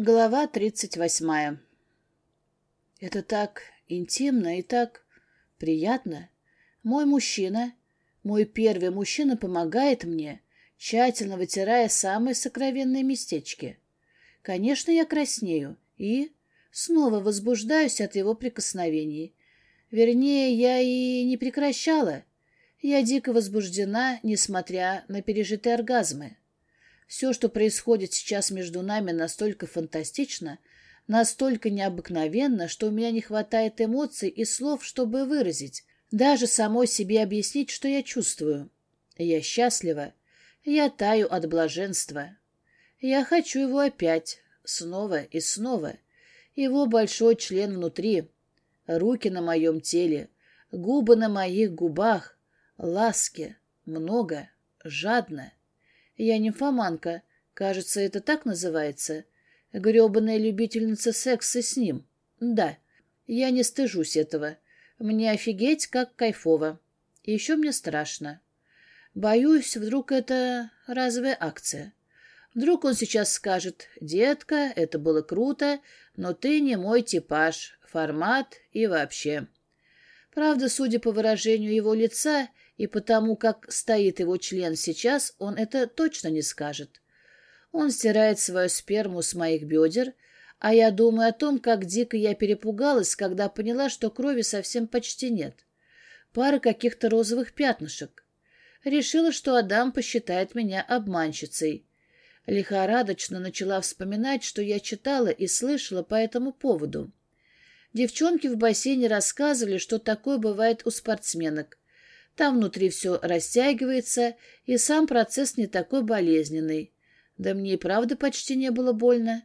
Глава тридцать восьмая. Это так интимно и так приятно. Мой мужчина, мой первый мужчина помогает мне, тщательно вытирая самые сокровенные местечки. Конечно, я краснею и снова возбуждаюсь от его прикосновений. Вернее, я и не прекращала. Я дико возбуждена, несмотря на пережитые оргазмы. Все, что происходит сейчас между нами, настолько фантастично, настолько необыкновенно, что у меня не хватает эмоций и слов, чтобы выразить, даже самой себе объяснить, что я чувствую. Я счастлива. Я таю от блаженства. Я хочу его опять, снова и снова. Его большой член внутри, руки на моем теле, губы на моих губах, ласки, много, жадно. Я нимфоманка, кажется, это так называется. Гребаная любительница секса с ним. Да, я не стыжусь этого. Мне офигеть, как кайфово. Еще мне страшно. Боюсь, вдруг это разовая акция. Вдруг он сейчас скажет, «Детка, это было круто, но ты не мой типаж, формат и вообще». Правда, судя по выражению его лица, и потому как стоит его член сейчас, он это точно не скажет. Он стирает свою сперму с моих бедер, а я думаю о том, как дико я перепугалась, когда поняла, что крови совсем почти нет. Пара каких-то розовых пятнышек. Решила, что Адам посчитает меня обманщицей. Лихорадочно начала вспоминать, что я читала и слышала по этому поводу. Девчонки в бассейне рассказывали, что такое бывает у спортсменок. Там внутри все растягивается, и сам процесс не такой болезненный. Да мне и правда почти не было больно.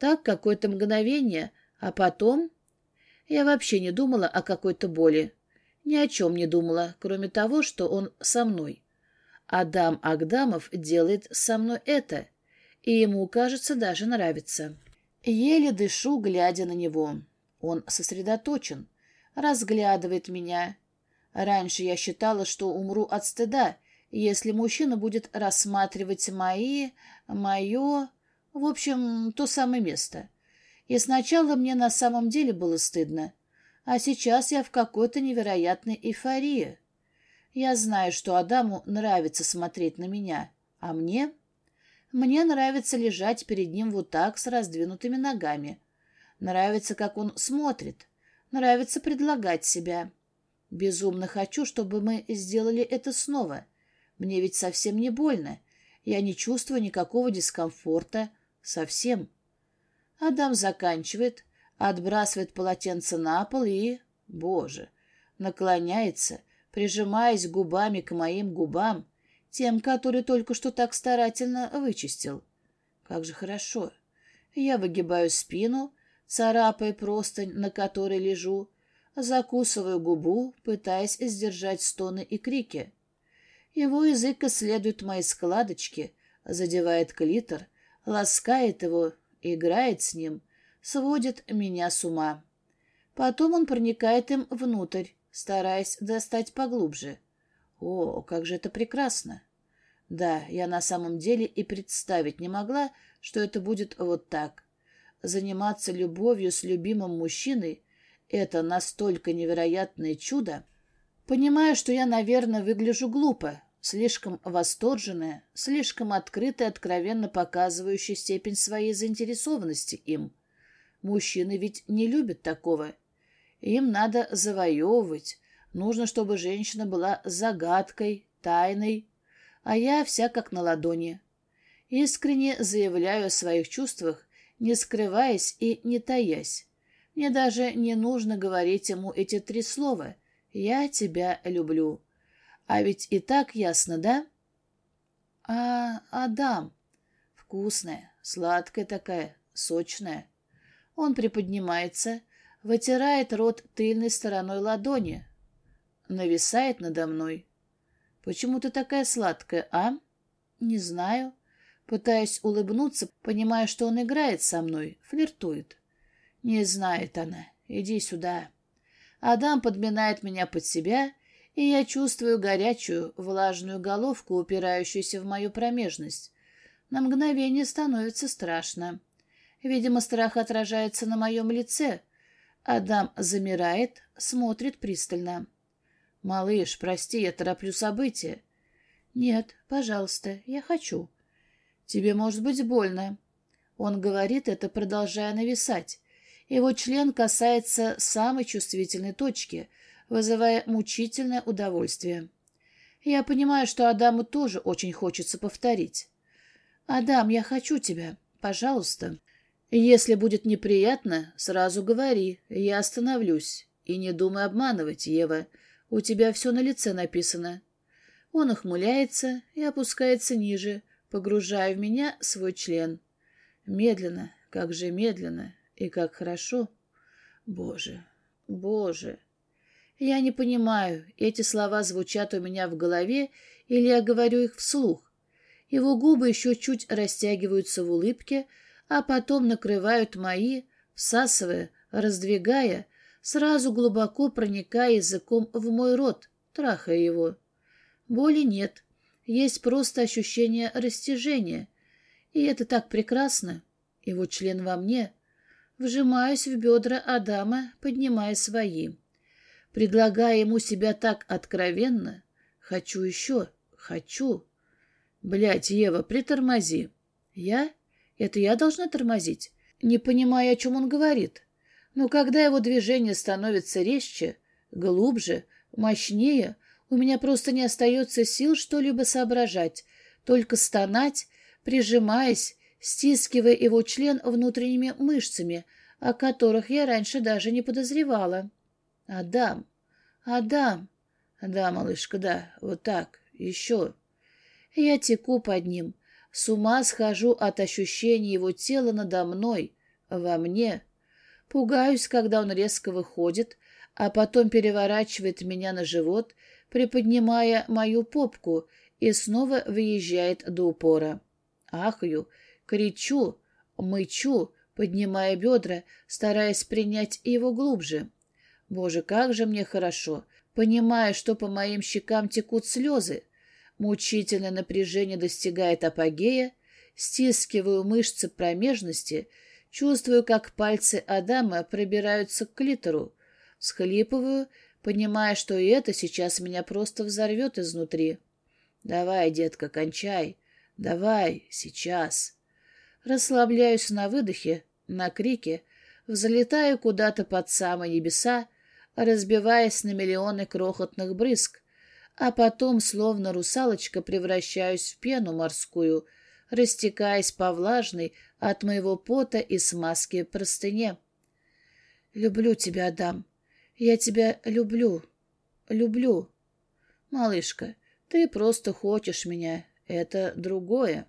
Так, какое-то мгновение, а потом... Я вообще не думала о какой-то боли. Ни о чем не думала, кроме того, что он со мной. Адам Агдамов делает со мной это, и ему, кажется, даже нравится. Еле дышу, глядя на него. Он сосредоточен, разглядывает меня, Раньше я считала, что умру от стыда, если мужчина будет рассматривать мои, мое, в общем, то самое место. И сначала мне на самом деле было стыдно, а сейчас я в какой-то невероятной эйфории. Я знаю, что Адаму нравится смотреть на меня, а мне... Мне нравится лежать перед ним вот так с раздвинутыми ногами. Нравится, как он смотрит. Нравится предлагать себя. Безумно хочу, чтобы мы сделали это снова. Мне ведь совсем не больно. Я не чувствую никакого дискомфорта. Совсем. Адам заканчивает, отбрасывает полотенце на пол и... Боже! Наклоняется, прижимаясь губами к моим губам, тем, которые только что так старательно вычистил. Как же хорошо. Я выгибаю спину, царапая простынь, на которой лежу, Закусываю губу, пытаясь сдержать стоны и крики. Его язык исследует мои складочки, задевает клитор, ласкает его, играет с ним, сводит меня с ума. Потом он проникает им внутрь, стараясь достать поглубже. О, как же это прекрасно! Да, я на самом деле и представить не могла, что это будет вот так. Заниматься любовью с любимым мужчиной — это настолько невероятное чудо, понимаю, что я, наверное, выгляжу глупо, слишком восторженная, слишком открытая, откровенно показывающая степень своей заинтересованности им. Мужчины ведь не любят такого. Им надо завоевывать. Нужно, чтобы женщина была загадкой, тайной, а я вся как на ладони. Искренне заявляю о своих чувствах, не скрываясь и не таясь. Мне даже не нужно говорить ему эти три слова. «Я тебя люблю». А ведь и так ясно, да? А Адам? Вкусная, сладкая такая, сочная. Он приподнимается, вытирает рот тыльной стороной ладони. Нависает надо мной. «Почему ты такая сладкая, а?» «Не знаю». Пытаясь улыбнуться, понимая, что он играет со мной, флиртует. Не знает она. Иди сюда. Адам подминает меня под себя, и я чувствую горячую, влажную головку, упирающуюся в мою промежность. На мгновение становится страшно. Видимо, страх отражается на моем лице. Адам замирает, смотрит пристально. «Малыш, прости, я тороплю события». «Нет, пожалуйста, я хочу». «Тебе может быть больно». Он говорит это, продолжая нависать. Его член касается самой чувствительной точки, вызывая мучительное удовольствие. Я понимаю, что Адаму тоже очень хочется повторить. «Адам, я хочу тебя. Пожалуйста». Если будет неприятно, сразу говори, я остановлюсь. И не думай обманывать, Ева. У тебя все на лице написано. Он ухмыляется и опускается ниже, погружая в меня свой член. Медленно, как же медленно и как хорошо. Боже, боже. Я не понимаю, эти слова звучат у меня в голове или я говорю их вслух. Его губы еще чуть растягиваются в улыбке, а потом накрывают мои, всасывая, раздвигая, сразу глубоко проникая языком в мой рот, трахая его. Боли нет, есть просто ощущение растяжения. И это так прекрасно. Его член во мне. Вжимаюсь в бедра Адама, поднимая свои. Предлагая ему себя так откровенно. Хочу еще, хочу. Блядь, Ева, притормози. Я? Это я должна тормозить? Не понимая, о чем он говорит. Но когда его движение становится резче, глубже, мощнее, у меня просто не остается сил что-либо соображать, только стонать, прижимаясь, стискивая его член внутренними мышцами, о которых я раньше даже не подозревала. «Адам! Адам!» «Да, малышка, да, вот так, еще». Я теку под ним, с ума схожу от ощущения его тела надо мной, во мне. Пугаюсь, когда он резко выходит, а потом переворачивает меня на живот, приподнимая мою попку и снова выезжает до упора. Ахаю, кричу, мычу, поднимая бедра, стараясь принять его глубже. Боже, как же мне хорошо, понимая, что по моим щекам текут слезы. Мучительное напряжение достигает апогея, стискиваю мышцы промежности, чувствую, как пальцы Адама пробираются к клитору, всхлипываю, понимая, что и это сейчас меня просто взорвет изнутри. «Давай, детка, кончай. Давай, сейчас». Расслабляюсь на выдохе, на крике, взлетаю куда-то под самые небеса, разбиваясь на миллионы крохотных брызг, а потом, словно русалочка, превращаюсь в пену морскую, растекаясь по влажной от моего пота и смазки простыне. «Люблю тебя, Адам. Я тебя люблю. Люблю. Малышка, ты просто хочешь меня. Это другое».